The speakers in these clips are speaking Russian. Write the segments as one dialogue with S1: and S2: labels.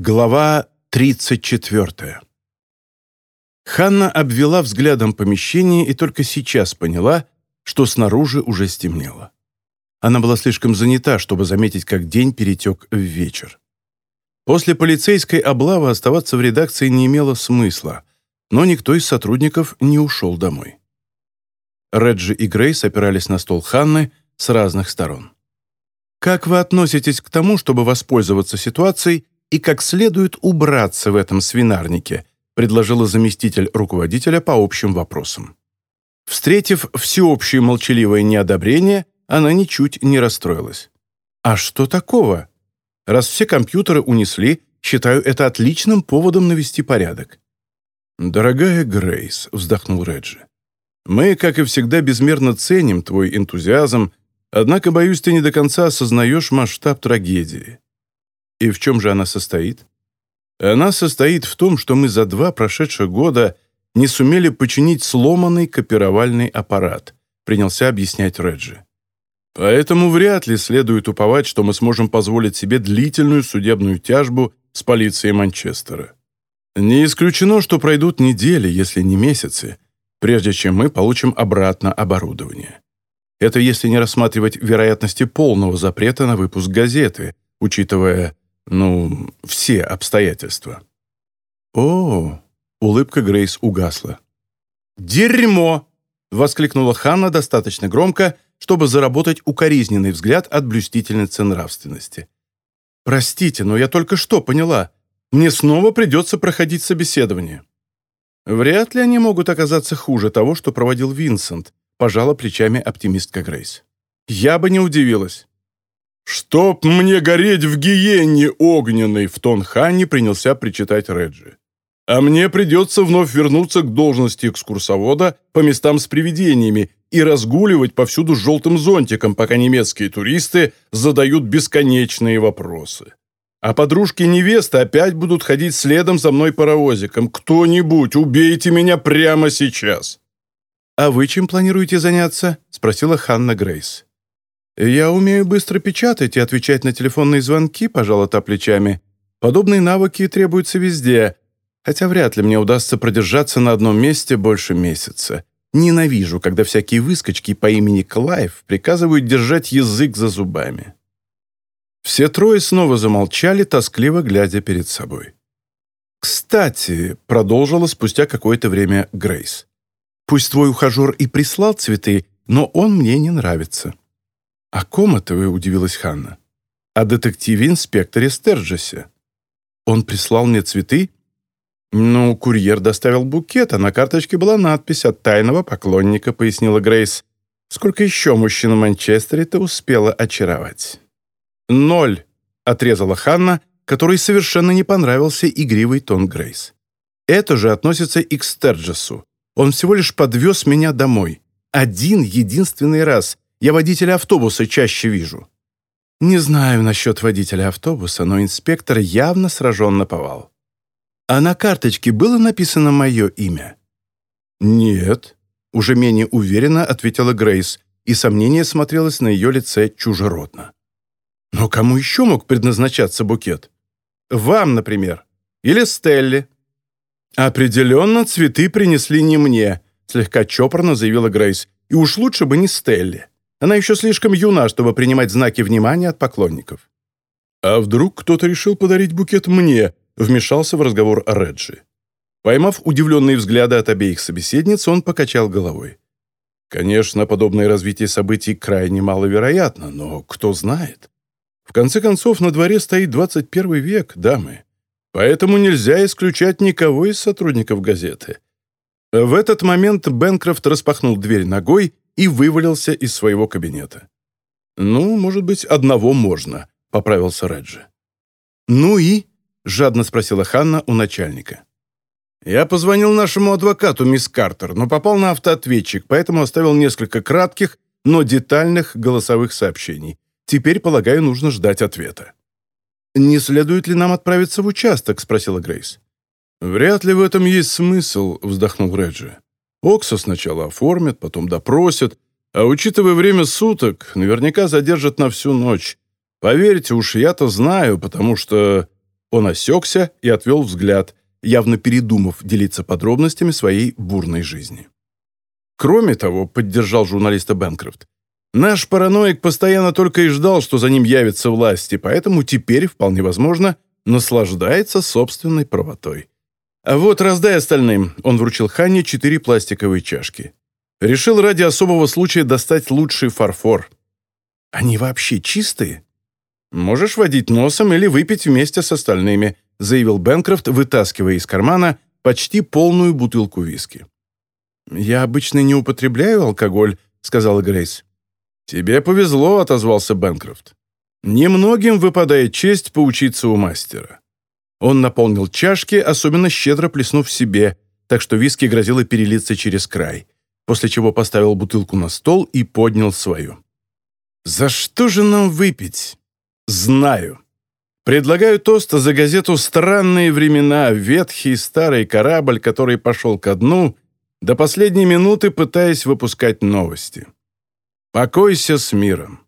S1: Глава 34. Ханна обвела взглядом помещение и только сейчас поняла, что снаружи уже стемнело. Она была слишком занята, чтобы заметить, как день перетек в вечер. После полицейской облавы оставаться в редакции не имело смысла, но никто из сотрудников не ушел домой. Реджи и Грейс опирались на стол Ханны с разных сторон. «Как вы относитесь к тому, чтобы воспользоваться ситуацией и как следует убраться в этом свинарнике», предложила заместитель руководителя по общим вопросам. Встретив всеобщее молчаливое неодобрение, она ничуть не расстроилась. «А что такого? Раз все компьютеры унесли, считаю это отличным поводом навести порядок». «Дорогая Грейс», — вздохнул Реджи, «мы, как и всегда, безмерно ценим твой энтузиазм, однако, боюсь, ты не до конца осознаешь масштаб трагедии. И в чем же она состоит? Она состоит в том, что мы за два прошедших года не сумели починить сломанный копировальный аппарат, принялся объяснять Реджи. Поэтому вряд ли следует уповать, что мы сможем позволить себе длительную судебную тяжбу с полицией Манчестера. Не исключено, что пройдут недели, если не месяцы, прежде чем мы получим обратно оборудование. Это если не рассматривать вероятности полного запрета на выпуск газеты, учитывая ну, все обстоятельства. О, улыбка Грейс угасла. «Дерьмо!» — воскликнула Ханна достаточно громко, чтобы заработать укоризненный взгляд от блюстительницы нравственности. «Простите, но я только что поняла. Мне снова придется проходить собеседование». «Вряд ли они могут оказаться хуже того, что проводил Винсент», пожала плечами оптимистка Грейс. «Я бы не удивилась». «Чтоб мне гореть в гиене огненной!» в тон Ханни принялся причитать Реджи. «А мне придется вновь вернуться к должности экскурсовода по местам с привидениями и разгуливать повсюду с желтым зонтиком, пока немецкие туристы задают бесконечные вопросы. А подружки невесты опять будут ходить следом за мной паровозиком. Кто-нибудь, убейте меня прямо сейчас!»
S2: «А вы чем планируете заняться?» — спросила Ханна Грейс. «Я умею быстро печатать и отвечать на телефонные звонки», — пожала та плечами. «Подобные навыки требуются везде, хотя вряд ли мне удастся продержаться на одном месте больше месяца. Ненавижу, когда всякие выскочки по имени Клайв приказывают держать язык за зубами». Все трое снова замолчали, тоскливо глядя перед собой. «Кстати», — продолжила спустя какое-то время Грейс, «пусть твой ухажер и прислал цветы, но он мне не нравится». «О ком это вы?» — удивилась Ханна. «О детективе-инспекторе Стерджесе. Он прислал мне цветы?» «Ну, курьер доставил букет, а на карточке была надпись от тайного поклонника», — пояснила Грейс. «Сколько еще мужчин в Манчестере ты успела очаровать?» «Ноль», — отрезала Ханна, которой совершенно не понравился игривый тон Грейс. «Это же относится и к Стерджесу. Он всего лишь подвез меня домой. Один единственный раз, я водителя автобуса чаще вижу». «Не знаю насчет водителя автобуса, но инспектор явно сражен на повал». «А на карточке было написано мое имя?» «Нет», — уже менее уверенно ответила Грейс, и сомнение смотрелось на ее лице чужеродно. «Но кому еще мог предназначаться букет? Вам, например, или Стелле?» «Определенно цветы принесли не мне», — слегка чопорно заявила Грейс, «и уж лучше бы не Стелле. Она еще слишком юна, чтобы принимать знаки внимания от поклонников. «А вдруг кто-то решил подарить букет мне?» вмешался в разговор Реджи. Поймав удивленные взгляды от обеих собеседниц, он покачал головой. Конечно, подобное развитие событий крайне маловероятно, но кто знает. В конце концов, на дворе стоит 21 век, дамы. Поэтому нельзя исключать никого из сотрудников газеты. В этот момент Бенкрофт распахнул дверь ногой и вывалился из своего кабинета. «Ну, может быть, одного можно», — поправился Реджи. «Ну и?» — жадно спросила Ханна у начальника. «Я позвонил нашему адвокату, мисс Картер, но попал на автоответчик, поэтому оставил несколько кратких, но детальных голосовых сообщений. Теперь, полагаю, нужно ждать ответа». «Не следует ли нам отправиться в участок?» — спросила Грейс. «Вряд ли в этом есть смысл», — вздохнул Реджи. Окса сначала оформят, потом допросят, а учитывая время суток, наверняка задержат на всю ночь. Поверьте уж, я-то знаю, потому что...
S1: Он осекся и отвел взгляд, явно передумав делиться подробностями своей бурной жизни. Кроме того, поддержал журналиста Бэнкрофт, наш параноик постоянно только и ждал, что за ним явится власть, и поэтому теперь, вполне возможно, наслаждается собственной правотой. А вот раздай остальным, он вручил Ханне четыре пластиковые чашки. Решил ради особого случая достать лучший фарфор. Они вообще чистые? «Можешь водить носом или выпить вместе с остальными», заявил Бенкрофт, вытаскивая из кармана почти полную бутылку виски. «Я обычно не употребляю алкоголь», — сказала Грейс. «Тебе повезло», — отозвался Бенкрофт. «Немногим выпадает честь поучиться у мастера». Он наполнил чашки, особенно щедро плеснув себе, так что виски грозило перелиться через край, после чего поставил бутылку на стол и поднял свою. «За что же нам выпить?» Знаю. Предлагаю тост за газету «Странные времена», ветхий старый корабль, который пошел ко дну, до последней минуты пытаясь выпускать новости. Покойся с миром.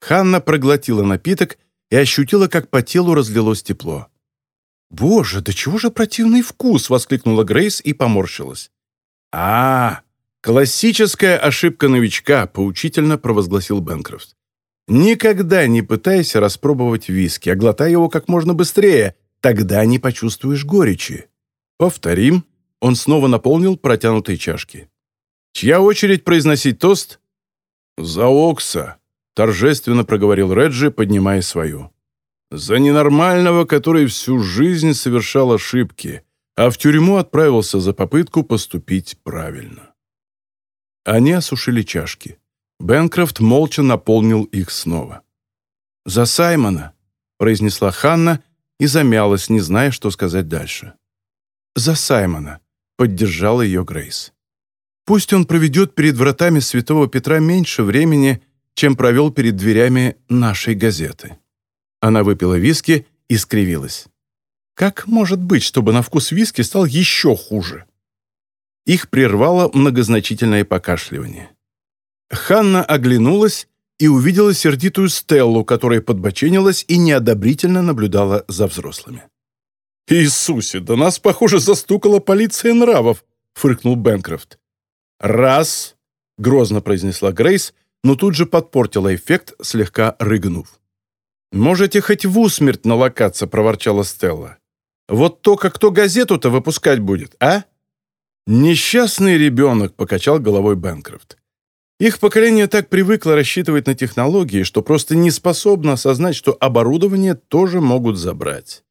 S1: Ханна проглотила напиток и ощутила, как по телу разлилось тепло. «Боже, да чего же противный вкус!» — воскликнула Грейс и поморщилась. «А, классическая ошибка новичка», — поучительно провозгласил Бэнкрофт. Никогда не пытайся распробовать виски, а глотай его как можно быстрее, тогда не почувствуешь горечи. Повторим. Он снова наполнил протянутые чашки. Чья очередь произносить тост? «За Окса», — торжественно проговорил Реджи, поднимая свою. «За ненормального, который всю жизнь совершал ошибки, а в тюрьму отправился за попытку поступить правильно». Они осушили чашки. Бенкрофт молча наполнил их снова. «За Саймона!» — произнесла Ханна и замялась, не зная, что сказать дальше. «За Саймона!» — поддержала ее Грейс. «Пусть он проведет перед вратами Святого Петра меньше времени, чем провел перед дверями нашей газеты». Она выпила виски и скривилась. «Как может быть, чтобы на вкус виски стал еще хуже?» Их прервало многозначительное покашливание. Ханна оглянулась и увидела сердитую Стеллу, которая подбоченилась и неодобрительно наблюдала за взрослыми. «Иисусе, да нас, похоже, застукала полиция нравов!» — фыркнул Бенкрофт. «Раз!» — грозно произнесла Грейс, но тут же подпортила эффект, слегка рыгнув. «Можете хоть в усмерть налокаться», — проворчала Стелла. «Вот только кто газету-то выпускать будет, а?» «Несчастный ребенок», — покачал головой Бенкрофт. Их поколение так привыкло рассчитывать на технологии, что просто не способно осознать, что оборудование тоже могут забрать.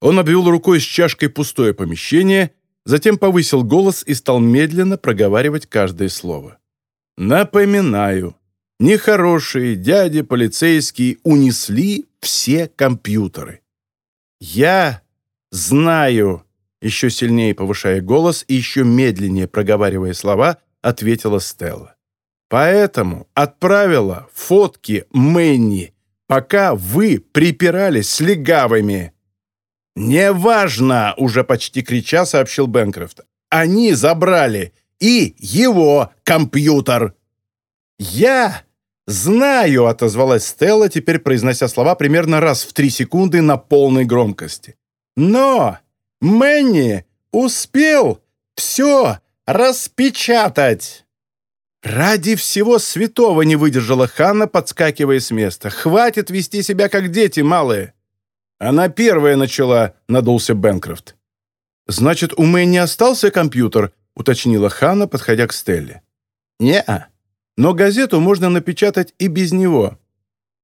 S1: Он обвел рукой с чашкой пустое помещение, затем повысил голос и стал медленно проговаривать каждое слово. «Напоминаю, нехорошие дяди полицейские унесли все компьютеры. Я знаю...» Еще сильнее повышая голос и еще медленнее проговаривая слова, ответила Стелла. Поэтому отправила фотки Мэнни, пока вы припирались с легавыми». «Неважно!» — уже почти крича сообщил Бэнкрофт. «Они забрали и его компьютер!» «Я знаю!» — отозвалась Стелла, теперь произнося слова примерно раз в три секунды на полной громкости. «Но Мэнни успел все распечатать!» «Ради всего святого не выдержала Ханна, подскакивая с места. Хватит вести себя как дети малые!» «Она первая начала», — надулся Бенкрофт. «Значит, у Мэй не остался компьютер?» — уточнила Ханна, подходя к Стелле. «Не-а. Но газету можно напечатать и без него».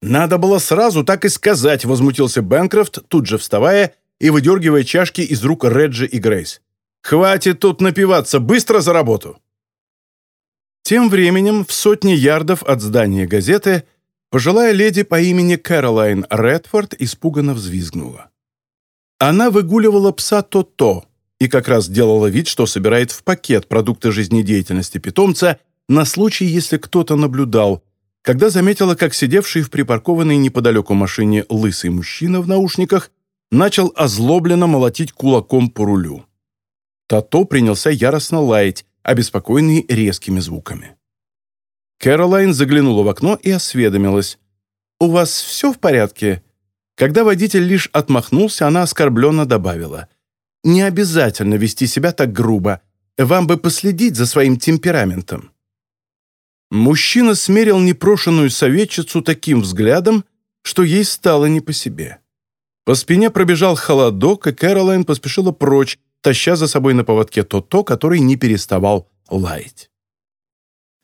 S1: «Надо было сразу так и сказать», — возмутился Бенкрофт, тут же вставая и выдергивая чашки из рук Реджи и Грейс. «Хватит тут напиваться, быстро за работу!» Тем временем в сотне ярдов от здания газеты пожилая леди по имени Кэролайн Редфорд испуганно взвизгнула. Она выгуливала пса То-То и как раз делала вид, что собирает в пакет продукты жизнедеятельности питомца на случай, если кто-то наблюдал, когда заметила, как сидевший в припаркованной неподалеку машине лысый мужчина в наушниках начал озлобленно молотить кулаком по рулю. Тато принялся яростно лаять, обеспокоенный резкими звуками. Кэролайн заглянула в окно и осведомилась. «У вас все в порядке? Когда водитель лишь отмахнулся, она оскорбленно добавила. «Не обязательно вести себя так грубо. Вам бы последить за своим темпераментом». Мужчина смерил непрошенную советчицу таким взглядом, что ей стало не по себе. По спине пробежал холодок, и Кэролайн поспешила прочь, таща за собой на поводке то-то, который не переставал лаять.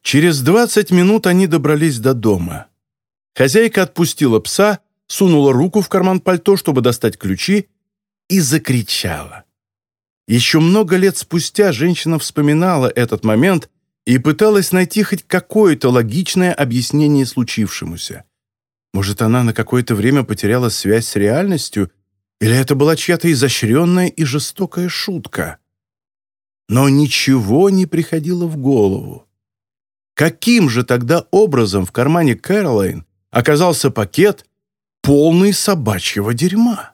S1: Через двадцать минут они добрались до дома. Хозяйка отпустила пса, сунула руку в карман пальто, чтобы достать ключи, и закричала. Еще много лет спустя женщина вспоминала этот момент и пыталась найти хоть какое-то логичное объяснение случившемуся. Может, она на какое-то время потеряла связь с реальностью, или это была чья-то изощренная и жестокая шутка? Но ничего не приходило в голову. Каким же тогда образом в кармане Кэролайн оказался пакет, полный собачьего дерьма?